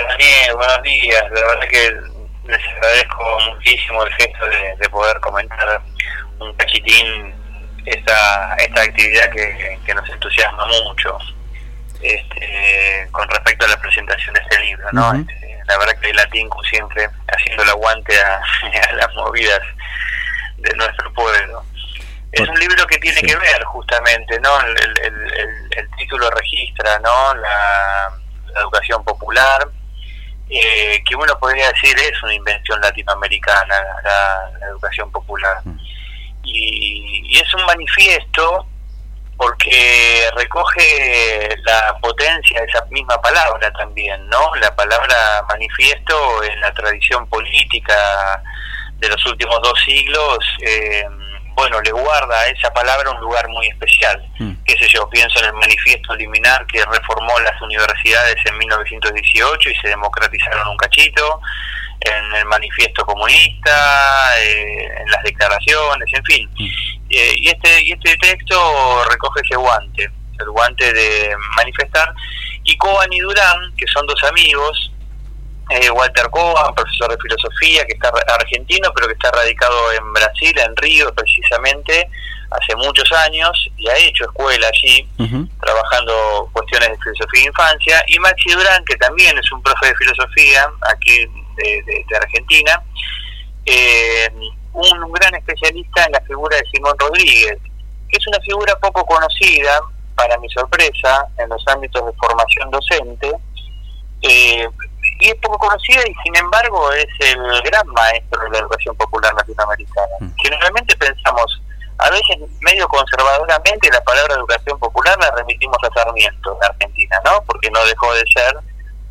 Hola Daniel, buenos días. La verdad que les agradezco muchísimo el gesto de, poder comentar un cachitín esta, esta actividad que, nos entusiasma mucho este, con respecto a la presentación de este libro. ¿no? Este, la verdad que hay Latinco siempre haciendo el aguante a, las movidas de nuestro pueblo. Es un libro que tiene que ver justamente, ¿no? El, título registra, ¿no? La, educación popular, eh, que uno podría decir es una invención latinoamericana, la, educación popular. Mm. Y, es un manifiesto porque recoge la potencia de esa misma palabra también, ¿no? La palabra manifiesto en la tradición política de los últimos dos siglos. Eh, bueno, le guarda a esa palabra un lugar muy especial. Mm. Qué sé yo, pienso en el manifiesto liminar que reformó las universidades en 1918 y se democratizaron un cachito, en el manifiesto comunista, eh, en las declaraciones, en fin. Mm. Eh, y, este, y este texto recoge ese guante, el guante de manifestar. Y Coban y Durán, que son dos amigos, eh, Walter Coban, profesor de filosofía, que está argentino, pero que está radicado en Brasil, en Río precisamente, hace muchos años, y ha hecho escuela allí, trabajando cuestiones de filosofía de infancia, y Maxi Durán, que también es un profe de filosofía aquí de, Argentina, eh, un gran especialista en la figura de Simón Rodríguez, que es una figura poco conocida, para mi sorpresa, en los ámbitos de formación docente, eh, y es poco conocida y sin embargo es el gran maestro de la educación popular latinoamericana. Mm. Generalmente pensamos, a veces medio conservadoramente, la palabra educación popular la remitimos a Sarmiento en Argentina, ¿no? Porque no dejó de ser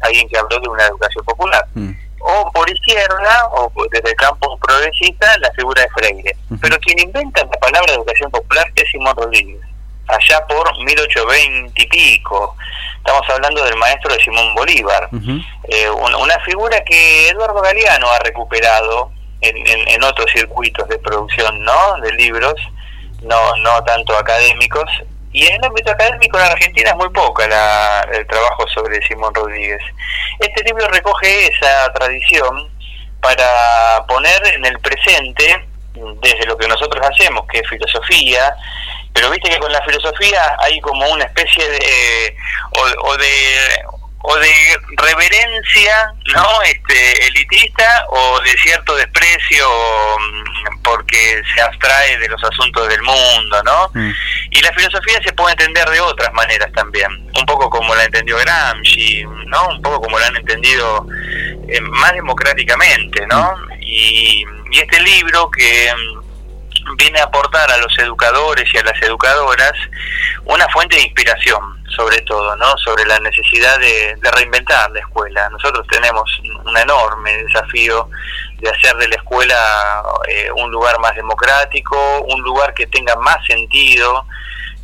alguien que habló de una educación popular. Mm. O por izquierda, o desde el campo progresista, la figura de Freire. Pero quien inventa la palabra educación popular es Simón Rodríguez allá por 1820 y pico. Estamos hablando del maestro de Simón Bolívar, eh, una figura que Eduardo Galeano ha recuperado en, en, otros circuitos de producción ¿no? de libros, no, no tanto académicos. Y en el ámbito académico en Argentina es muy poca la, el trabajo sobre Simón Rodríguez. Este libro recoge esa tradición para poner en el presente, desde lo que nosotros hacemos, que es filosofía, pero viste que con la filosofía hay como una especie de o, de o de reverencia no este elitista o de cierto desprecio mm, porque se abstrae de los asuntos del mundo no mm. y la filosofía se puede entender de otras maneras también. Un poco como la entendió Gramsci no un poco como la han entendido eh, más democráticamente no mm. y, y este libro que viene a aportar a los educadores y a las educadoras una fuente de inspiración, sobre todo, ¿no? Sobre la necesidad de, reinventar la escuela. Nosotros tenemos un enorme desafío de hacer de la escuela eh, un lugar más democrático, un lugar que tenga más sentido,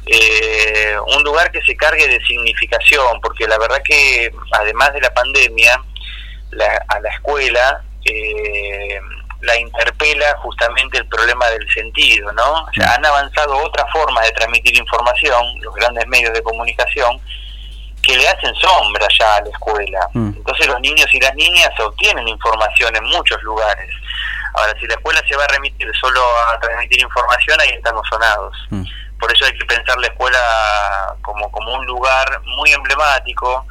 eh, un lugar que se cargue de significación, porque la verdad que además de la pandemia, a la escuela eh, la interpela justamente el problema del sentido, ¿no? O sea, han avanzado otras formas de transmitir información, los grandes medios de comunicación, que le hacen sombra ya a la escuela. Mm. Entonces los niños y las niñas obtienen información en muchos lugares. Ahora, si la escuela se va a remitir solo a transmitir información, ahí estamos sonados. Mm. Por eso hay que pensar la escuela como, como un lugar muy emblemático,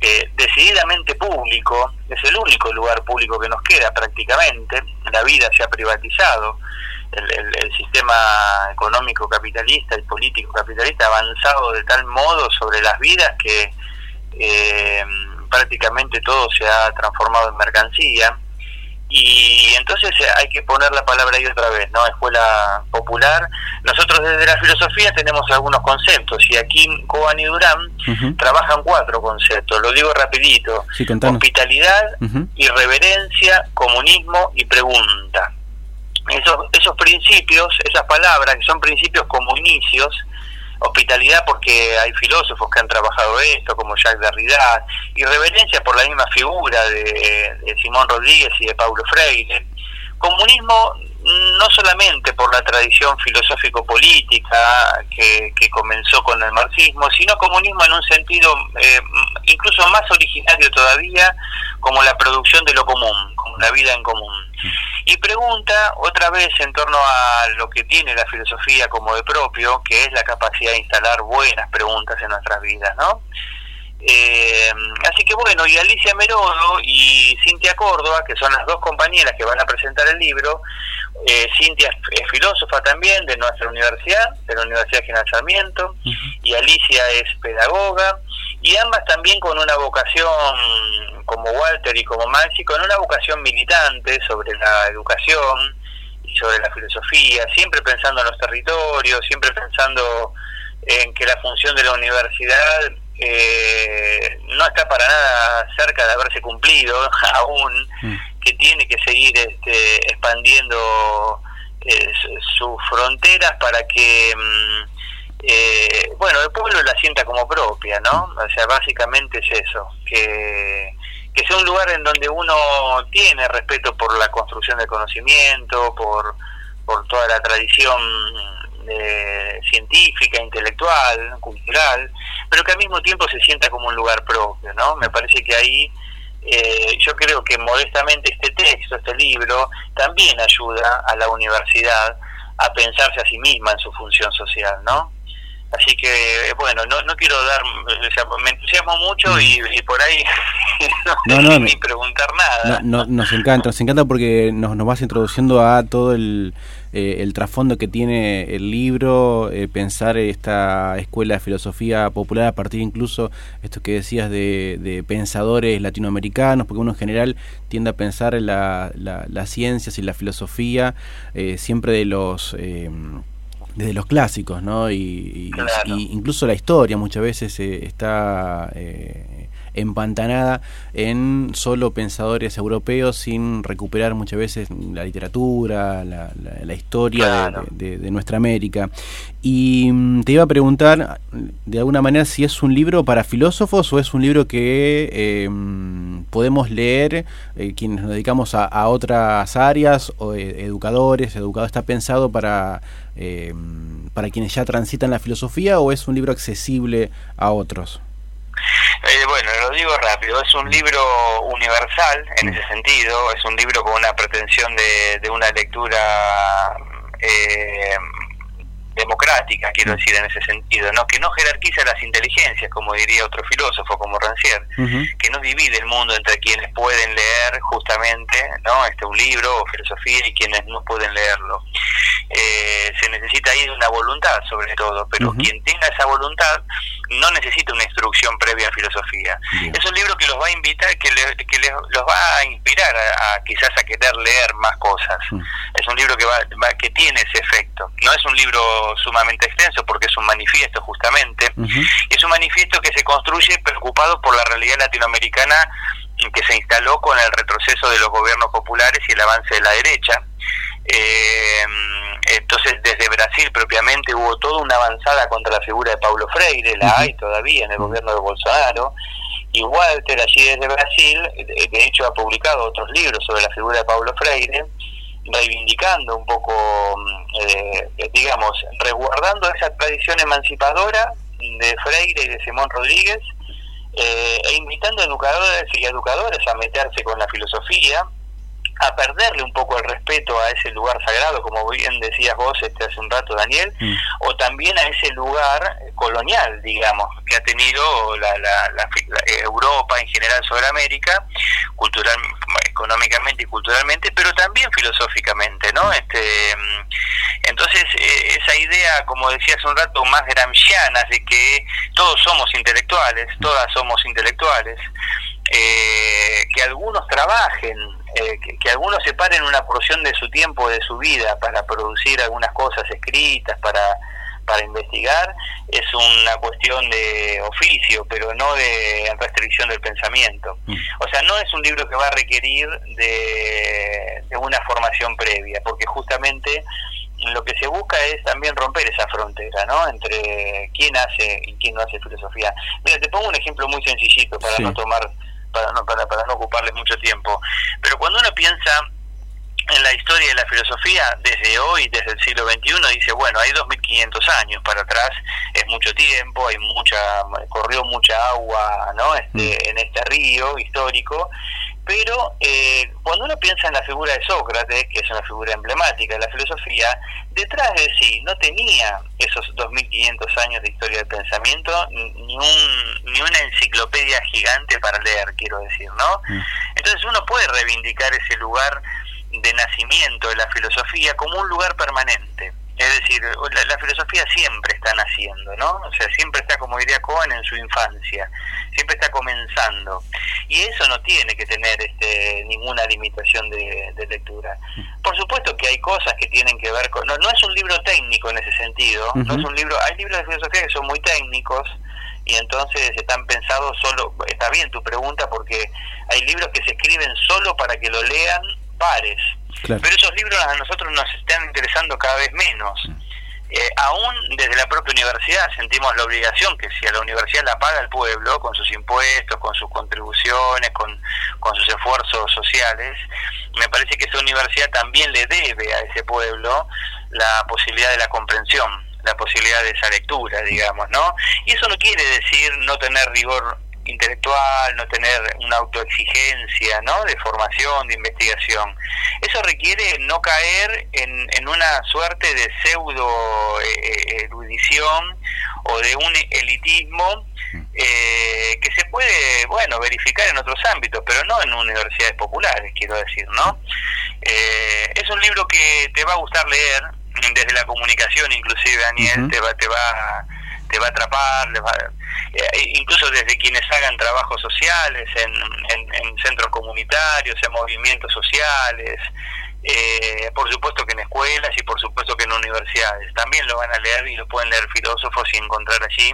eh, decididamente público, es el único lugar público que nos queda prácticamente, la vida se ha privatizado, el, sistema económico capitalista y político capitalista ha avanzado de tal modo sobre las vidas que eh, prácticamente todo se ha transformado en mercancía y entonces eh, hay que poner la palabra ahí otra vez, ¿no? Escuela popular. Nosotros desde la filosofía tenemos algunos conceptos y aquí Coban y Durán trabajan cuatro conceptos, lo digo rapidito. Hospitalidad, irreverencia, comunismo y pregunta. Esos, esos principios, esas palabras que son principios como inicios, hospitalidad porque hay filósofos que han trabajado esto, como Jacques Derrida, y reverencia por la misma figura de, Simón Rodríguez y de Paulo Freire. Comunismo no solamente por la tradición filosófico-política que, comenzó con el marxismo, sino comunismo en un sentido eh, incluso más originario todavía como la producción de lo común, como la vida en común. Y pregunta otra vez en torno a lo que tiene la filosofía como de propio, que es la capacidad de instalar buenas preguntas en nuestras vidas, ¿no? Eh, así que bueno, y Alicia Merodo y Cintia Córdoba, que son las dos compañeras que van a presentar el libro, eh, Cintia es filósofa también de nuestra universidad, de la Universidad General Sarmiento, y Alicia es pedagoga, y ambas también con una vocación, como Walter y como Maxi, con una vocación militante sobre la educación y sobre la filosofía, siempre pensando en los territorios, siempre pensando en que la función de la universidad eh, no está para nada cerca de haberse cumplido aún, mm. que tiene que seguir este, expandiendo eh, sus fronteras para que, mm, eh, bueno, el pueblo la sienta como propia, ¿no? O sea, básicamente es eso, que, que sea un lugar en donde uno tiene respeto por la construcción del conocimiento, por, por toda la tradición científica, intelectual, cultural, pero que al mismo tiempo se sienta como un lugar propio, ¿no? Me parece que ahí eh, yo creo que modestamente este texto, este libro, también ayuda a la universidad a pensarse a sí misma en su función social, ¿no? Así que, bueno, no, no quiero dar, me entusiasmo mucho y, por ahí no, no, ni preguntar nada. No, nos encanta, nos encanta porque nos, nos vas introduciendo a todo el, eh, el trasfondo que tiene el libro, eh, pensar esta escuela de filosofía popular a partir incluso, esto que decías de, pensadores latinoamericanos, porque uno en general tiende a pensar en la, las ciencias y la filosofía eh, siempre de los desde los clásicos, ¿no? Y, incluso la historia muchas veces está empantanada en solo pensadores europeos sin recuperar muchas veces la literatura, la, la, historia de, nuestra América. Y mm, te iba a preguntar, de alguna manera, si es un libro para filósofos o es un libro que em, podemos leer eh, quienes nos dedicamos a, otras áreas, o eh, educadores, educado está pensado para, em, para quienes ya transitan la filosofía o es un libro accesible a otros? Eh, bueno, lo digo rápido, es un libro universal en ese sentido, es un libro con una pretensión de, de una lectura eh, democrática, quiero decir, en ese sentido, no que no jerarquiza las inteligencias, como diría otro filósofo como Rancière, que no divide el mundo entre quienes pueden leer justamente no este un libro o filosofía y quienes no pueden leerlo. Eh, se necesita ahí una voluntad sobre todo, pero quien tenga esa voluntad no necesita una instrucción previa en filosofía. Es un libro que los va a invitar, que, que los va a inspirar a, quizás a querer leer más cosas. Es un libro que va, que tiene ese efecto. No es un libro sumamente extenso porque es un manifiesto justamente. Es un manifiesto que se construye preocupado por la realidad latinoamericana que se instaló con el retroceso de los gobiernos populares y el avance de la derecha. Eh, entonces, desde Brasil propiamente hubo toda una avanzada contra la figura de Paulo Freire, la hay todavía en el gobierno de Bolsonaro. Y Walter, allí desde Brasil, de hecho ha publicado otros libros sobre la figura de Paulo Freire, reivindicando un poco, mm, eh, digamos, resguardando esa tradición emancipadora de Freire y de Simón Rodríguez, eh, e invitando a educadores y educadores a meterse con la filosofía, a perderle un poco el respeto a ese lugar sagrado, como bien decías vos este, hace un rato, Daniel, mm. o también a ese lugar colonial, digamos, que ha tenido la, Europa en general sobre América, cultural, económicamente y culturalmente, pero también filosóficamente, ¿no? Este, entonces, eh, esa idea, como decía hace un rato, más gramsciana, de que todos somos intelectuales, todas somos intelectuales, eh, que algunos trabajen eh, que, algunos separen una porción de su tiempo, de su vida, para producir algunas cosas escritas, para, para investigar, es una cuestión de oficio, pero no de restricción del pensamiento. Mm. O sea, no es un libro que va a requerir de, de una formación previa, porque justamente lo que se busca es también romper esa frontera, ¿no? Entre quién hace y quién no hace filosofía. Mira, te pongo un ejemplo muy sencillito para no tomar para no, para, para no ocuparles mucho tiempo. Pero cuando uno piensa en la historia de la filosofía, desde hoy, desde el siglo XXI, dice, bueno, hay 2.500 años para atrás, es mucho tiempo, hay mucha, corrió mucha agua ¿no? este, mm. en este río histórico, pero eh, cuando uno piensa en la figura de Sócrates, que es una figura emblemática de la filosofía, detrás de sí no tenía esos 2.500 años de historia del pensamiento, ni, un, ni una enciclopedia gigante para leer, quiero decir, ¿no? Mm. Entonces uno puede reivindicar ese lugar de nacimiento de la filosofía como un lugar permanente. Es decir, la, filosofía siempre está naciendo, ¿no? O sea, siempre está, como diría Cohen, en su infancia, siempre está comenzando. Y eso no tiene que tener este, ninguna limitación de, lectura. Por supuesto que hay cosas que tienen que ver con... No, no es un libro técnico en ese sentido, no es un libro... Hay libros de filosofía que son muy técnicos, y entonces están pensados solo, está bien tu pregunta porque hay libros que se escriben solo para que lo lean pares, pero esos libros a nosotros nos están interesando cada vez menos. Mm. Eh, aún desde la propia universidad sentimos la obligación que si a la universidad la paga el pueblo, con sus impuestos, con sus contribuciones, con, con sus esfuerzos sociales, me parece que esa universidad también le debe a ese pueblo la posibilidad de la comprensión, la posibilidad de esa lectura, digamos, ¿no? Y eso no quiere decir no tener rigor intelectual, no tener una autoexigencia ¿no? de formación, de investigación. Eso requiere no caer en, en una suerte de pseudo eh, eh, erudición o de un elitismo eh, que se puede, bueno, verificar en otros ámbitos, pero no en universidades populares, quiero decir, ¿no? es un libro que te va a gustar leer, desde la comunicación inclusive, Daniel, te va, te va te va a atrapar, va, eh, incluso desde quienes hagan trabajos sociales en, centros comunitarios, en movimientos sociales, eh, por supuesto que en escuelas y por supuesto que en universidades. También lo van a leer y lo pueden leer filósofos y encontrar allí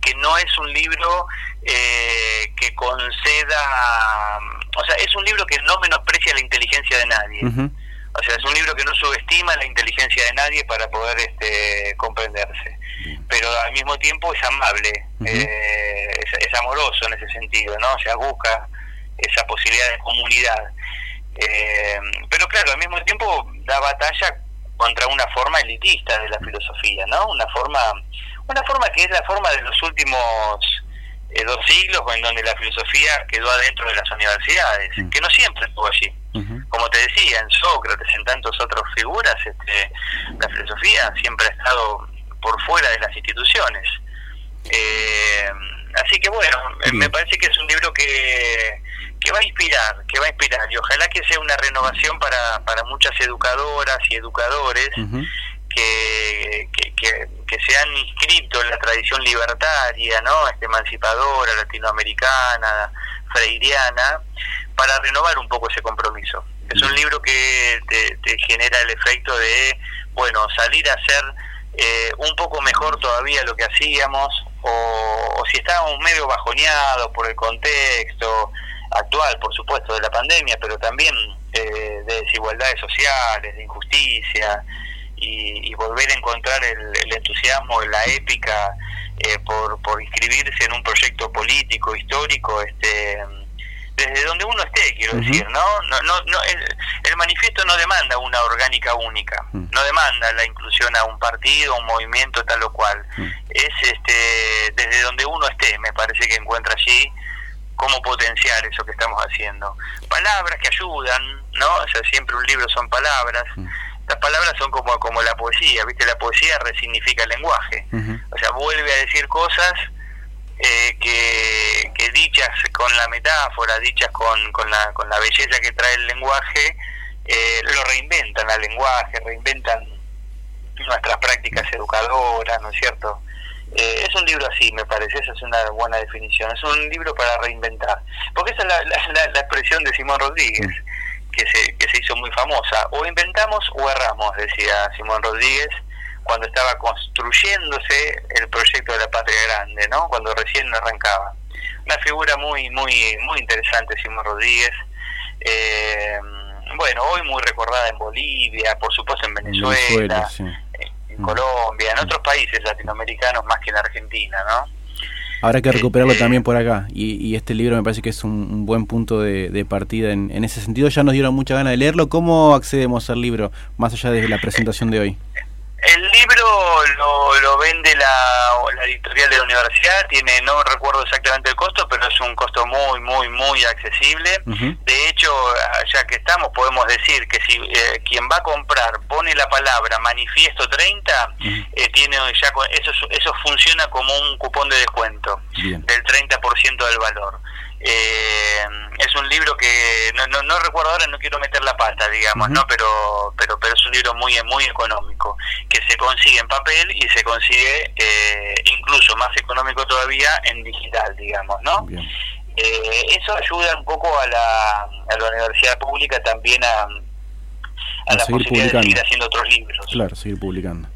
que no es un libro eh, que conceda, o sea, es un libro que no menosprecia la inteligencia de nadie. O sea, es un libro que no subestima la inteligencia de nadie para poder este, comprenderse pero al mismo tiempo es amable, eh, es, amoroso en ese sentido, ¿no? O sea, busca esa posibilidad de comunidad. Eh, pero claro, al mismo tiempo da batalla contra una forma elitista de la filosofía, ¿no? Una forma, una forma que es la forma de los últimos eh, dos siglos en donde la filosofía quedó adentro de las universidades, que no siempre estuvo allí. Como te decía, en Sócrates, en tantas otras figuras, este, la filosofía siempre ha estado por fuera de las instituciones. Eh, así que bueno, me parece que es un libro que, que va a inspirar, que va a inspirar y ojalá que sea una renovación para, para muchas educadoras y educadores que, que, que, se han inscrito en la tradición libertaria, ¿no? Este, emancipadora, latinoamericana, freiriana, para renovar un poco ese compromiso. Es un libro que te, te genera el efecto de, bueno, salir a hacer eh, un poco mejor todavía lo que hacíamos, o, si estábamos medio bajoneados por el contexto actual, por supuesto, de la pandemia, pero también eh, de desigualdades sociales, de injusticia, y, volver a encontrar el, entusiasmo, la épica eh, por, por inscribirse en un proyecto político, histórico, este desde donde uno esté, quiero decir, ¿no? no, no, no el, manifiesto no demanda una orgánica única, mm. no demanda la inclusión a un partido, a un movimiento tal o cual. Mm. Es este desde donde uno esté, me parece que encuentra allí cómo potenciar eso que estamos haciendo. Palabras que ayudan, ¿no? O sea, siempre un libro son palabras. Mm. Las palabras son como, como la poesía, ¿viste? La poesía resignifica el lenguaje. O sea, vuelve a decir cosas eh, que, que, dichas con la metáfora, dichas con, con, la, con la belleza que trae el lenguaje, eh, lo reinventan al lenguaje, reinventan nuestras prácticas educadoras, ¿no es cierto? Eh, es un libro así, me parece, esa es una buena definición, es un libro para reinventar, porque esa es la, la, la expresión de Simón Rodríguez, que se, que se hizo muy famosa, o inventamos o erramos, decía Simón Rodríguez, cuando estaba construyéndose el proyecto de la Patria Grande, ¿no? Cuando recién arrancaba. Una figura muy, muy, muy interesante, Simón Rodríguez. Eh, bueno, hoy muy recordada en Bolivia, por supuesto en Venezuela, en Colombia, en otros países latinoamericanos más que en Argentina, ¿no? Habrá que recuperarlo este, también por acá. Y, este libro me parece que es un, buen punto de, partida en, en, ese sentido. Ya nos dieron mucha ganas de leerlo. ¿Cómo accedemos al libro, más allá de la presentación de hoy? El libro lo, lo vende la, la, editorial de la universidad, tiene, no recuerdo exactamente el costo, pero es un costo muy, muy, muy accesible. De hecho, ya que estamos, podemos decir que si eh, quien va a comprar pone la palabra manifiesto 30, eh, tiene ya eso, eso funciona como un cupón de descuento del 30% del valor. Eh, es un libro que no, no, no, recuerdo ahora, no quiero meter la pata, digamos, ¿no? Pero, pero, pero es un libro muy, muy económico, que se consigue en papel y se consigue eh, incluso más económico todavía en digital, digamos, ¿no? Eh, eso ayuda un poco a la, a la universidad pública también a, a, la posibilidad publicando. de seguir haciendo otros libros. Claro, seguir publicando.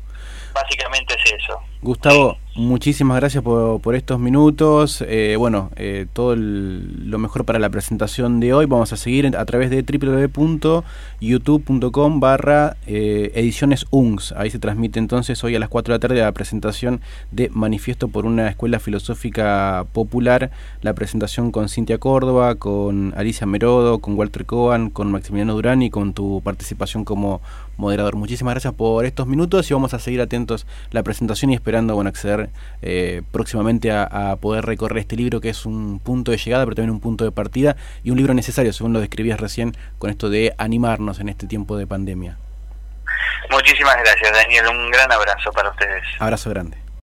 Básicamente es eso. Gustavo, muchísimas gracias por, estos minutos. Eh, bueno, eh, todo lo mejor para la presentación de hoy. Vamos a seguir a través de www.youtube.com barra eh, ediciones UNGS. Ahí se transmite entonces hoy a las 4 de la tarde la presentación de Manifiesto por una Escuela Filosófica Popular. La presentación con Cintia Córdoba, con Alicia Merodo, con Walter Cohen, con Maximiliano Durán y con tu participación como moderador. Muchísimas gracias por estos minutos y vamos a seguir atentos la presentación y esperar esperando bueno, acceder eh, próximamente a, poder recorrer este libro que es un punto de llegada, pero también un punto de partida y un libro necesario, según lo describías recién, con esto de animarnos en este tiempo de pandemia. Muchísimas gracias, Daniel. Un gran abrazo para ustedes. Abrazo grande.